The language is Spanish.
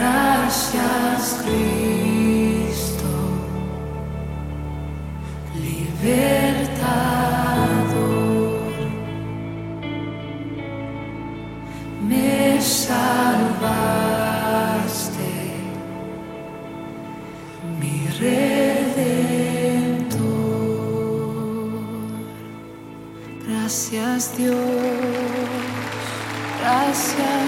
Gracias Dios, gracias.